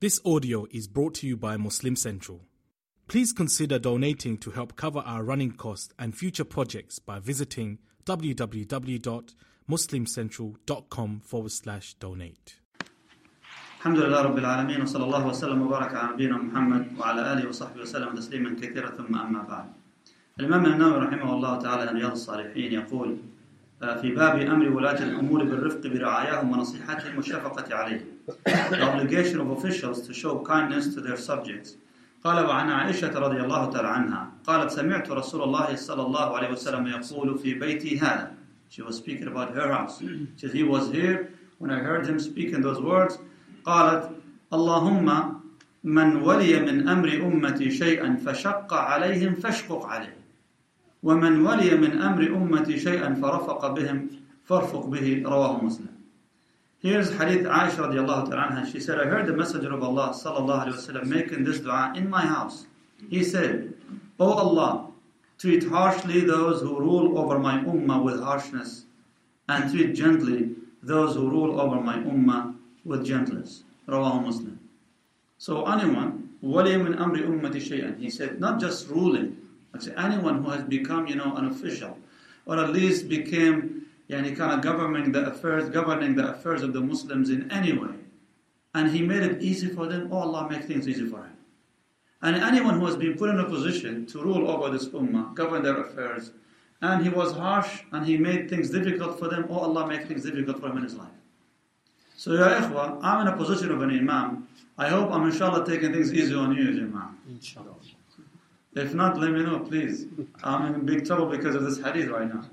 This audio is brought to you by Muslim Central. Please consider donating to help cover our running costs and future projects by visiting www.muslimcentral.com forward slash donate. الحمد لله رب العالمين وصلى الله وسلم وبارك على نبينا محمد وعلى اله وصحبه وسلم تسليما كثيرا ثم اما بعد. الامام النووي رحمه الله تعالى في رياض الصالحين يقول آه، في باب امر ولاة الامور بالرفق برعاياهم ونصيحتهم والشفقة عليهم. The obligation of officials to show kindness to their subjects. قال وعن عائشة رضي الله تعالى عنها قالت سمعت رسول الله صلى الله عليه وسلم يقول في بيتي هذا. She was speaking about her house. She said, he was here when I heard him speaking those words. قالت اللهم من ولي من امر امتي شيئا فشق عليهم فاشقق عليه ومن ولي من امر امتي شيئا فرفق بهم فارفق به رواه مسلم Here's Hadith Aisha radiallahu anha. She said, I heard the Messenger of Allah sallallahu alayhi wa sallam making this dua in my house. He said, O Allah, treat harshly those who rule over my ummah with harshness and treat gently those who rule over my ummah with gentleness. Rawahu Muslim. So anyone, wali min amri ummati shay'an, he said, not just ruling, but anyone who has become, you know, an official, or at least became, yani, kind of governing the affairs, governing the affairs of the Muslims in any way, and he made it easy for them, oh Allah, make things easy for him. And anyone who has been put in a position to rule over this ummah, govern their affairs, and he was harsh and he made things difficult for them, oh Allah, make things difficult for him in his life. So, ya ikhwa, I'm in a position of an imam. I hope I'm inshallah taking things easy on you, imam. Inshallah. If not, let me know, please. I'm in big trouble because of this hadith right now.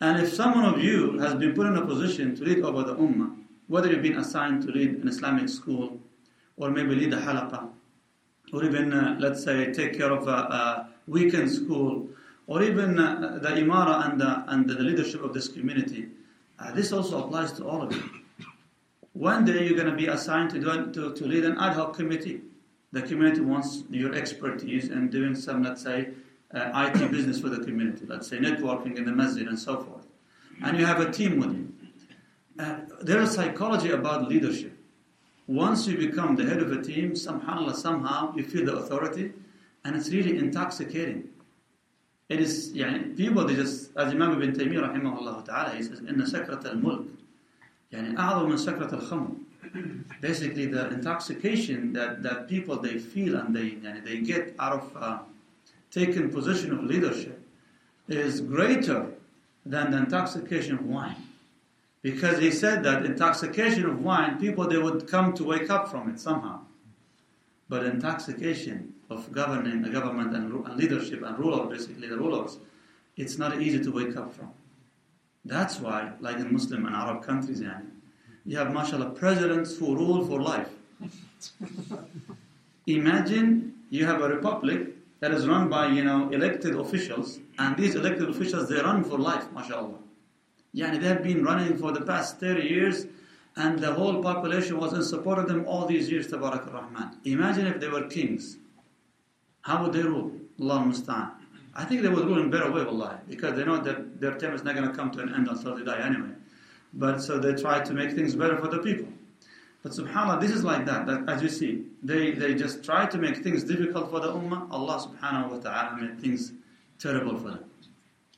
And if someone of you has been put in a position to lead over the ummah, whether you've been assigned to lead an Islamic school, or maybe lead a halaqah, or even, uh, let's say, take care of a, a weekend school, or even uh, the imara and the, and the leadership of this community, uh, this also applies to all of you. One day you're going to be assigned to, do, to, to lead an ad hoc committee. The community wants your expertise in doing some, let's say, uh, IT business for the community, let's say networking in the masjid and so forth. And you have a team with you. Uh, there is psychology about leadership. Once you become the head of a team, subhanAllah, somehow you feel the authority, and it's really intoxicating. It is, يعني, people, they just, as Imam Ibn Taymiyyah rahimahullah ta'ala, he says, إن سكرة الملك يعني أعظم من سكرة الخمر basically the intoxication that, that people they feel and they يعني, they get out of uh, taking position of leadership is greater than the intoxication of wine. Because he said that intoxication of wine people they would come to wake up from it somehow. But intoxication of governing a government and, and leadership and ruler basically the rulers it's not easy to wake up from. That's why, like in Muslim and Arab countries, yani, you have, mashallah, presidents who rule for life. Imagine you have a republic that is run by, you know, elected officials, and these elected officials, they run for life, mashallah. Yani, they have been running for the past 30 years, and the whole population was in support of them all these years, tabarak rahman Imagine if they were kings. How would they rule? Allah musta'an. I think they would rule in better way, wallahi, because they know that their term is not going to come to an end until they die anyway. But so they try to make things better for the people. But subhanAllah, this is like that, that as you see, they, they just try to make things difficult for the ummah. Allah subhanahu wa ta'ala made things terrible for them.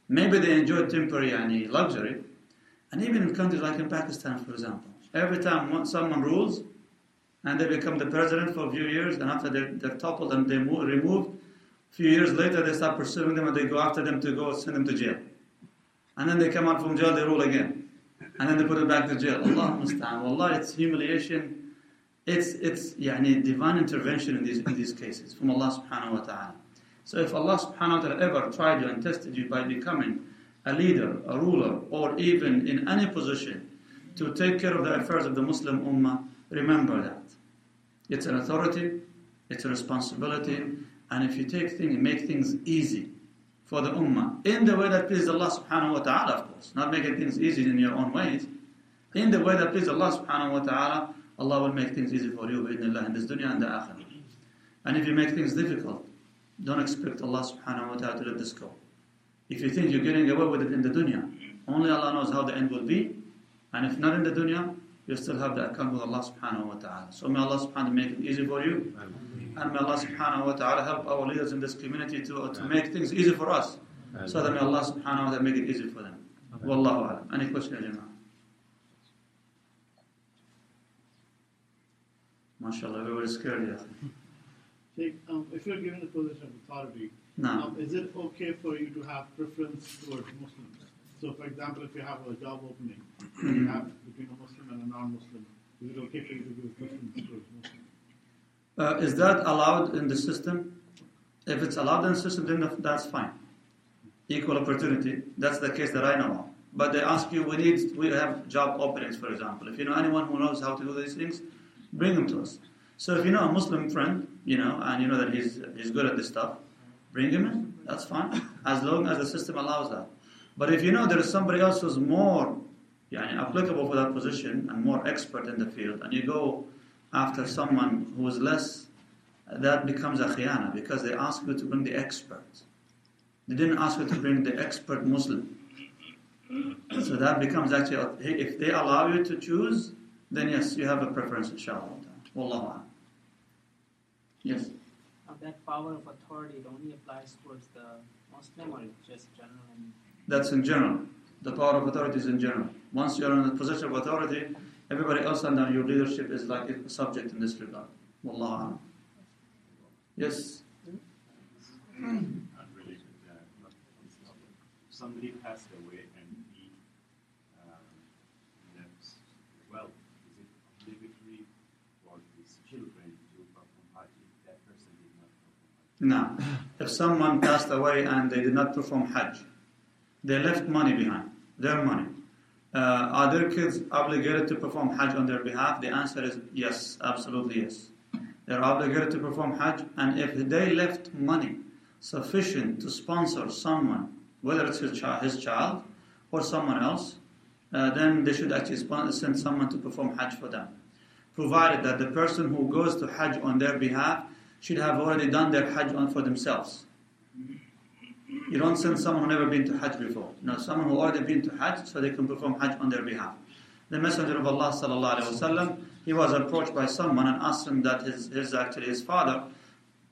Maybe they enjoy temporary luxury, and even in countries like in Pakistan, for example, every time one- someone rules and they become the president for a few years, and after they're, they're toppled and they move, removed, a few years later, they start pursuing them and they go after them to go send them to jail. And then they come out from jail, they rule again. And then they put them back to jail. Allah musta'an. Wallah, it's humiliation. It's, it's yani, divine intervention in these, in these cases from Allah subhanahu wa ta'ala. So if Allah subhanahu wa ta'ala ever tried you and tested you by becoming a leader, a ruler, or even in any position to take care of the affairs of the Muslim ummah, remember that. It's an authority, it's a responsibility, and if you take things make things easy for the ummah, in the way that pleases Allah subhanahu wa ta'ala, of course, not making things easy in your own ways, in the way that pleases Allah subhanahu wa ta'ala, Allah will make things easy for you in this dunya and the akhirah. And if you make things difficult, don't expect Allah subhanahu wa ta'ala to let this go. If you think you're getting away with it in the dunya, only Allah knows how the end will be. And if not in the dunya, you still have the account with Allah subhanahu wa ta'ala. So may Allah subhanahu wa ta'ala make it easy for you. And may Allah subhanahu wa ta'ala help our leaders in this community to, to make things easy for us. So that may Allah subhanahu wa ta'ala make it easy for them. Wallahu alam. Any question, Jama'ah? MashaAllah, we were scared. Sheikh, um, if you're given the position of authority, No. um, is it okay for you to have preference towards Muslims? So, for example, if you have a job opening, you have between a Muslim and a non-Muslim, is it okay for you to give preference towards Muslims? Uh, is that allowed in the system? If it's allowed in the system, then that's fine. Equal opportunity. That's the case that I know of. But they ask you, we need, we have job openings, for example. If you know anyone who knows how to do these things, bring them to us. So if you know a Muslim friend, you know, and you know that he's he's good at this stuff, bring him in. That's fine, as long as the system allows that. But if you know there is somebody else who's more yani, applicable for that position and more expert in the field, and you go after someone who is less, that becomes a khiyana because they ask you to bring the expert. They didn't ask you to bring the expert Muslim. So that becomes actually, if they allow you to choose, then yes, you have a preference, inshallah. Wallahu. Yes. That power of authority it only applies towards the Muslim or it's just general That's in general. The power of authority is in general. Once you're in a position of authority, everybody else under your leadership is like a subject in this regard. Wallahu a'lam. Yes. unrelated, not on this topic. Somebody passed away and he um, left wealth. Is it obligatory for his children to perform Hajj if that person did not perform Hajj? Now, if someone passed away and they did not perform Hajj, they left money behind, their money. Uh, are their kids obligated to perform Hajj on their behalf? The answer is yes, absolutely yes. They're obligated to perform Hajj, and if they left money sufficient to sponsor someone, whether it's his, child, his child or someone else, uh, then they should actually send someone to perform Hajj for them. Provided that the person who goes to Hajj on their behalf should have already done their Hajj on for themselves. You don't send someone who never been to Hajj before. No, someone who already been to Hajj so they can perform Hajj on their behalf. The Messenger of Allah sallallahu alaihi wasallam, he was approached by someone and asked him that his, his actually his father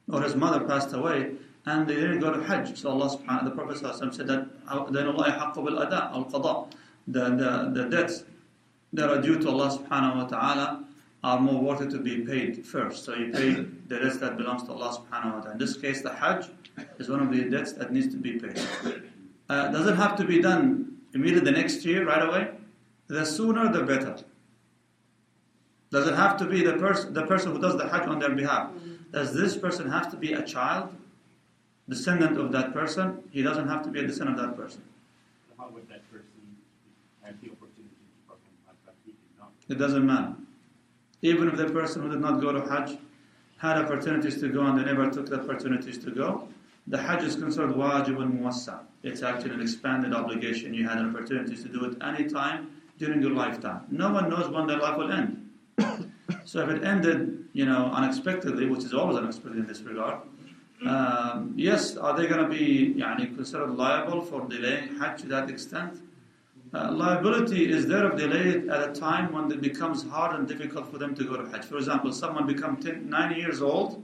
or his mother passed away and they didn't go to Hajj. So Allah subhanahu the Prophet sallallahu said that then Allah bil ada al qada. The, the, the debts that are due to Allah subhanahu wa ta'ala are more worthy to be paid first. So you pay the debts that belongs to Allah subhanahu wa ta'ala. In this case, the Hajj is one of the debts that needs to be paid. Uh, does it have to be done immediately the next year, right away? The sooner the better. Does it have to be the, pers- the person who does the Hajj on their behalf? Does this person have to be a child, descendant of that person? He doesn't have to be a descendant of that person. How would that person have the opportunity to perform Hajj but he did not? It doesn't matter. Even if the person who did not go to Hajj had opportunities to go and they never took the opportunities to go, the Hajj is considered wajib and muwassa. It's actually an expanded obligation. You had an opportunity to do it any time during your lifetime. No one knows when their life will end. so if it ended, you know, unexpectedly, which is always unexpected in this regard, um, yes, are they going to be yani, considered liable for delaying Hajj to that extent? Uh, liability is there if delayed at a time when it becomes hard and difficult for them to go to Hajj. For example, someone becomes 10, 9 years old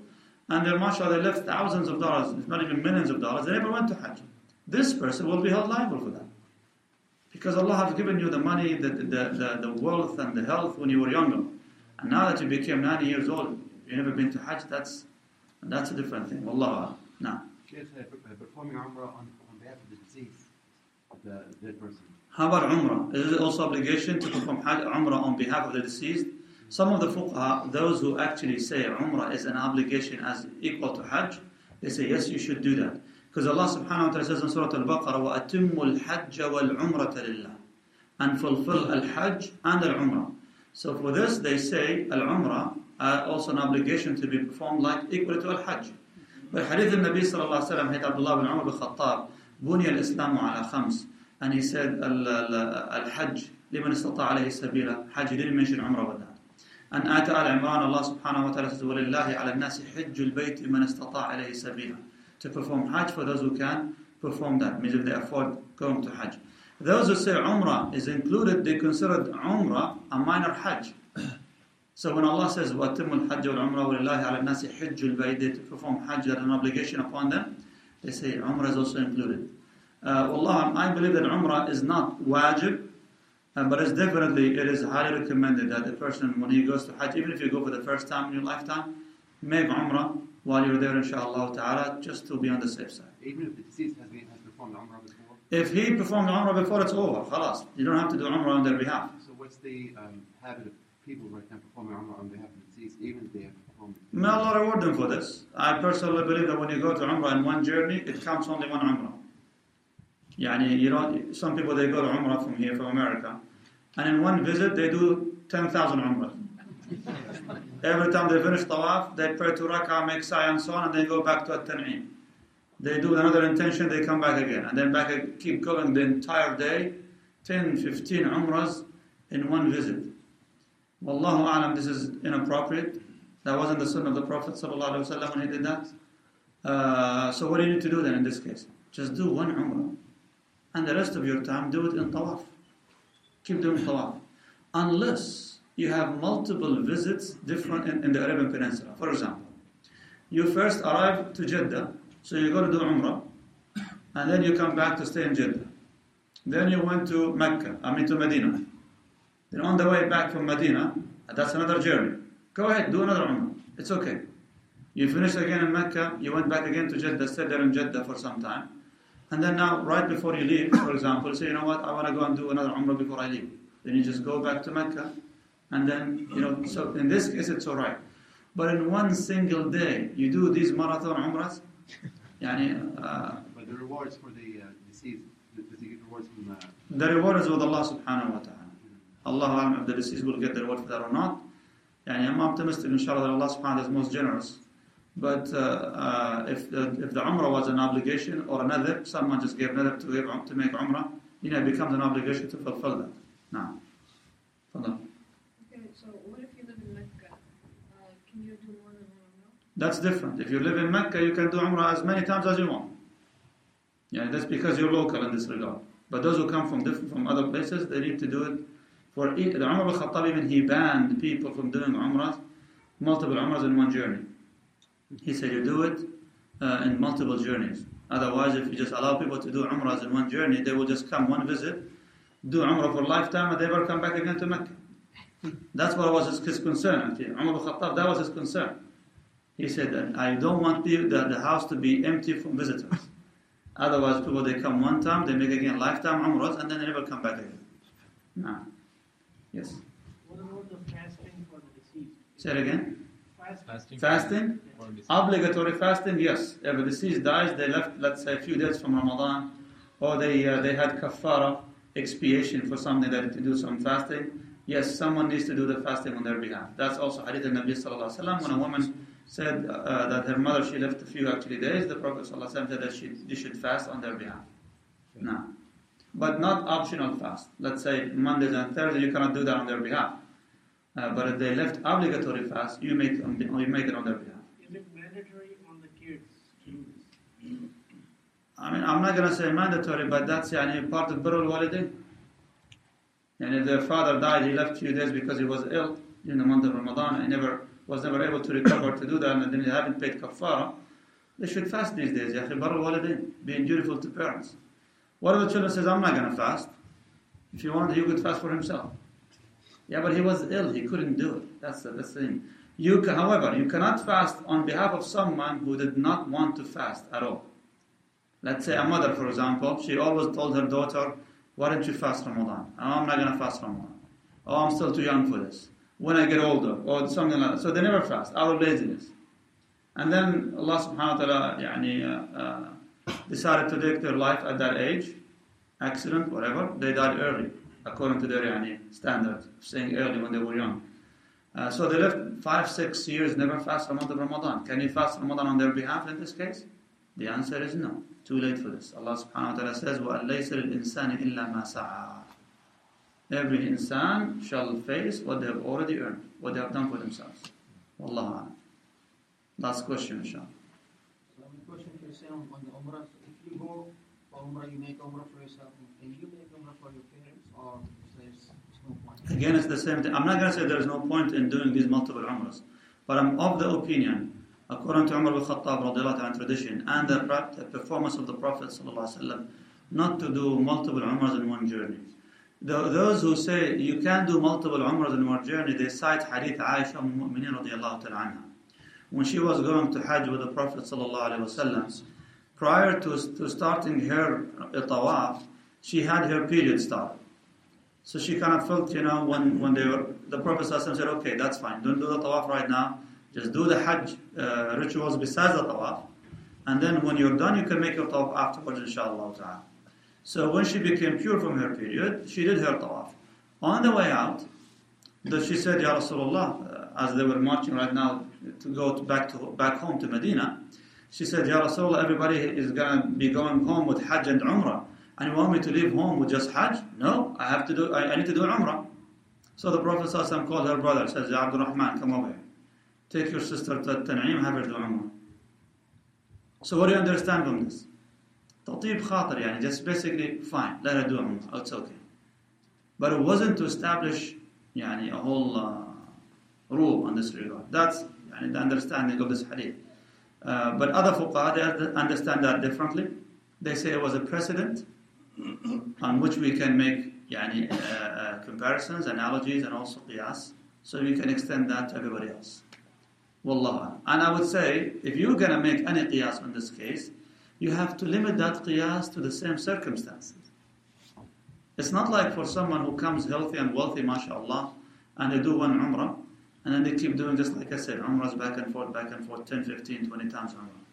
and they're mashallah, they left thousands of dollars, if not even millions of dollars, they never went to Hajj. This person will be held liable for that. Because Allah has given you the money, the, the, the, the wealth and the health when you were younger. And now that you became 90 years old, you've never been to Hajj, that's, that's a different thing. Wallah. No. Sheikh, per- performing Umrah on, on behalf of the deceased, the dead person. How about Umrah? Is it also obligation to perform Hajj, Umrah on behalf of the deceased? Some of the fuqaha, those who actually say Umrah is an obligation as equal to Hajj, they say yes, you should do that. Because Allah subhanahu wa ta'ala says in Surah Al-Baqarah, وَأَتِمُّ الْحَجَّ وَالْعُمْرَةَ لِلَّهِ And fulfill Al-Hajj and Al-Umrah. So for this, they say Al-Umrah uh, also an obligation to be performed like equal to Al-Hajj. But Hadith al-Nabi sallallahu alayhi wa sallam, Hadith Abdullah bin Umar bin Khattab, بُنِيَ الْإِسْلَامُ عَلَى خَمْسٍ And he said Al-Hajj, لِمَنْ اسْتَطَاعَ عَلَيْهِ سَبِيلًا Hajj, he didn't mention Umrah with that. And Ayat Al-Imran, Allah subhanahu wa ta'ala says, وَلِلَّهِ عَلَى النَّاسِ حِجُّ الْبَيْتِ مَنْ اسْتَطَاعَ عَلَيْهِ سَبِيلًا To perform Hajj for those who can perform that, means if they afford going to Hajj. Those who say Umrah is included, they consider Umrah a minor Hajj. So when Allah says, وَأَتِمُّ الْحَجَّ وَالْعُمْرَةَ وَلِلَّهِ عَلَى النَّاسِ حِجُّ الْبَيْتِ They to perform Hajj as an obligation upon them, they say Umrah is also included. Uh, Allah, I believe that Umrah is not wajib, uh, but it's definitely, it is highly recommended that the person, when he goes to Hajj, even if you go for the first time in your lifetime, make Umrah while you're there, inshallah ta'ala, just to be on the safe side. Even if the deceased has, been, has performed Umrah before. If he performed Umrah before, it's over, khalas. You don't have to do Umrah on their behalf. So what's the um, habit of people right now performing Umrah on behalf of the deceased, even if they have performed? May Allah reward them for this. I personally believe that when you go to Umrah in one journey, it counts only one Umrah. Yani, you know, some people they go to Umrah from here, from America, and in one visit they do 10,000 Umrah. Every time they finish Tawaf, they pray to Rak'ah, make Sa'i and so on, and then go back to At-Tan'im. They do another intention, they come back again, and then back ag- keep going the entire day, 10, 15 Umrahs in one visit. Wallahu alam, this is inappropriate. That wasn't the sunnah of the Prophet ﷺ when he did that. Uh, so what do you need to do then in this case? Just do one Umrah. And the rest of your time, do it in Tawaf. Keep doing Tawaf. Unless you have multiple visits different in, in the Arabian Peninsula. For example, you first arrive to Jeddah, so you go to do Umrah, and then you come back to stay in Jeddah. Then you went to Mecca, I mean to Medina. Then on the way back from Medina, that's another journey. Go ahead, do another Umrah. It's okay. You finish again in Mecca, you went back again to Jeddah, stayed there in Jeddah for some time. And then now, right before you leave, for example, say, you know what, I want to go and do another Umrah before I leave. Then you just go back to Mecca, and then, you know, so in this case it's alright. But in one single day, you do these marathon Umrahs, yani, uh, But the rewards for the uh, deceased, does he get rewards from uh, the reward is with Allah subhanahu wa ta'ala. Allah if the deceased will get the reward for that or not. Yani, I'm optimistic, inshallah, that Allah subhanahu wa ta'ala is most generous. But uh, uh, if, the, if the Umrah was an obligation or another, someone just gave another to, give, to make Umrah, you know, it becomes an obligation to fulfill that. Now. Okay, so what if you live in Mecca? Uh, can you do more than one Umrah? That's different. If you live in Mecca, you can do Umrah as many times as you want. Yeah, that's because you're local in this regard. But those who come from different, from other places, they need to do it for the Umar al-Khattab even he banned people from doing Umrahs, multiple Umrahs in one journey. He said you do it uh, in multiple journeys. Otherwise, if you just allow people to do Umrahs in one journey, they will just come one visit, do Umrah for a lifetime, and they never come back again to Mecca. That's what was his, his concern. Actually. Umar al-Khattab, that was his concern. He said that I don't want the, the, the house to be empty from visitors. Otherwise, people they come one time, they make again lifetime umrahs, and then they never come back again. No. Yes. What about the fasting for the deceased? Say it again. Fast, Fasting. Fasting, obligatory fasting. Yes. If a deceased dies, they left, let's say, a few days from Ramadan, or they uh, they had kafara expiation for something that to do some fasting. Yes, someone needs to do the fasting on their behalf. That's also hadith of Nabi sallallahu alaihi wasallam when a woman said uh, that her mother she left a few actually days. The Prophet sallallahu alaihi wasallam said that she they should fast on their behalf. No. But not optional fast. Let's say Mondays and Thursdays, you cannot do that on their behalf. Uh, but if they left obligatory fast, you make, on, you make it on their behalf. is it mandatory on the kids to? I mean, I'm not going to say mandatory, but that's yani, part of Birrul Walidain. And if their father died, he left few days because he was ill in the month of Ramadan and never was never able to recover to do that, and then they haven't paid kafara, they should fast these days. Akhi, Birrul Walidain, being dutiful to parents. One of the children says, I'm not going to fast. If you want, he could fast for himself. Yeah, but he was ill. He couldn't do it. That's the, the thing. You however, you cannot fast on behalf of someone who did not want to fast at all. Let's say a mother, for example, she always told her daughter, why don't you fast Ramadan? Oh, I'm not going to fast Ramadan. Oh, I'm still too young for this. When I get older, or something like that. So they never fast, out of laziness. And then Allah subhanahu wa ta'ala yani, uh, uh, decided to take their life at that age, accident, whatever. They died early, according to their yani, standards, saying early when they were young. Uh, so they lived five, six years, never fast the month of Ramadan. Can you fast Ramadan on their behalf in this case? The answer is no. Too late for this. Allah subhanahu wa ta'ala says, وَأَلَّيْسَ لِلْإِنسَانِ إِلَّا مَا سَعَى Every insan shall face what they have already earned, what they have done for themselves. Wallahu a'lam. Last question, inshallah. So the question you say on, on the Umrah, so if you go for Umrah, you make Umrah for yourself, and you make Umrah for your parents, Again, it's the same thing. I'm not going to say there's no point in doing these multiple umrahs, but I'm of the opinion, according to Umar bin Khattab radiallahu anhu tradition and the, the performance of the Prophet wasallam, not to do multiple umrahs in one journey. Tho- Those who say you can do multiple umrahs in one journey, they cite Hadith Aisha al-Mu'minin. When she was going to Hajj with the Prophet wasallam, prior to, to starting her tawaf, she had her period started. So she kind of felt, you know, when, when they were, the Prophet said, okay, that's fine, don't do the tawaf right now, just do the Hajj uh, rituals besides the tawaf, and then when you're done, you can make your tawaf afterwards, inshallah ta'ala. So when she became pure from her period, she did her tawaf. On the way out, the, she said, Ya Rasulullah, uh, as they were marching right now to go to back to back home to Medina, she said, Ya Rasulullah, everybody is going to be going home with Hajj and Umrah. And you want me to leave home with just Hajj? No, I have to do. I, I need to do Umrah. So the Prophet ﷺ called her brother, says, Ya Abdul Rahman, come over here. Take your sister to Tanaim, have her do Umrah. So what do you understand from this? Tatib khatir, yani just basically, fine, let her do Umrah, oh, it's okay. But it wasn't to establish yani, a whole uh, rule on this regard. That's yani, the understanding of this hadith. Uh, but other fuqaha, they understand that differently. They say it was a precedent on which we can make yani, uh, uh, comparisons, analogies, and also qiyas, so we can extend that to everybody else. Wallah. And I would say, if you're going to make any qiyas on this case, you have to limit that qiyas to the same circumstances. It's not like for someone who comes healthy and wealthy, mashallah, and they do one umrah, and then they keep doing just like I said, umrahs back and forth, back and forth, 10, 15, 20 times umrah.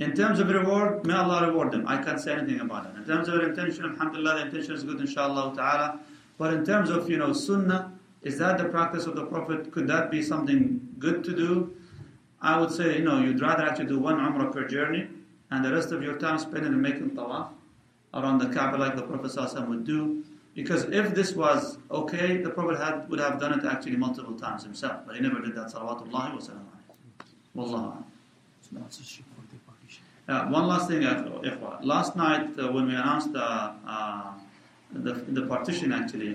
In terms of reward, may Allah reward them. I can't say anything about it. In terms of intention, alhamdulillah, the intention is good, inshallah ta'ala. But in terms of, you know, sunnah, is that the practice of the Prophet? Could that be something good to do? I would say, you know, you'd rather actually do one umrah per journey, and the rest of your time spend it in making tawaf around the Kaaba like the Prophet would do. Because if this was okay, the Prophet had, would have done it actually multiple times himself, but he never did that. Salawatullahi wa sallam. Wallahu. Uh, one last thing, uh, Last night uh, when we announced uh, uh, the, the partition, actually,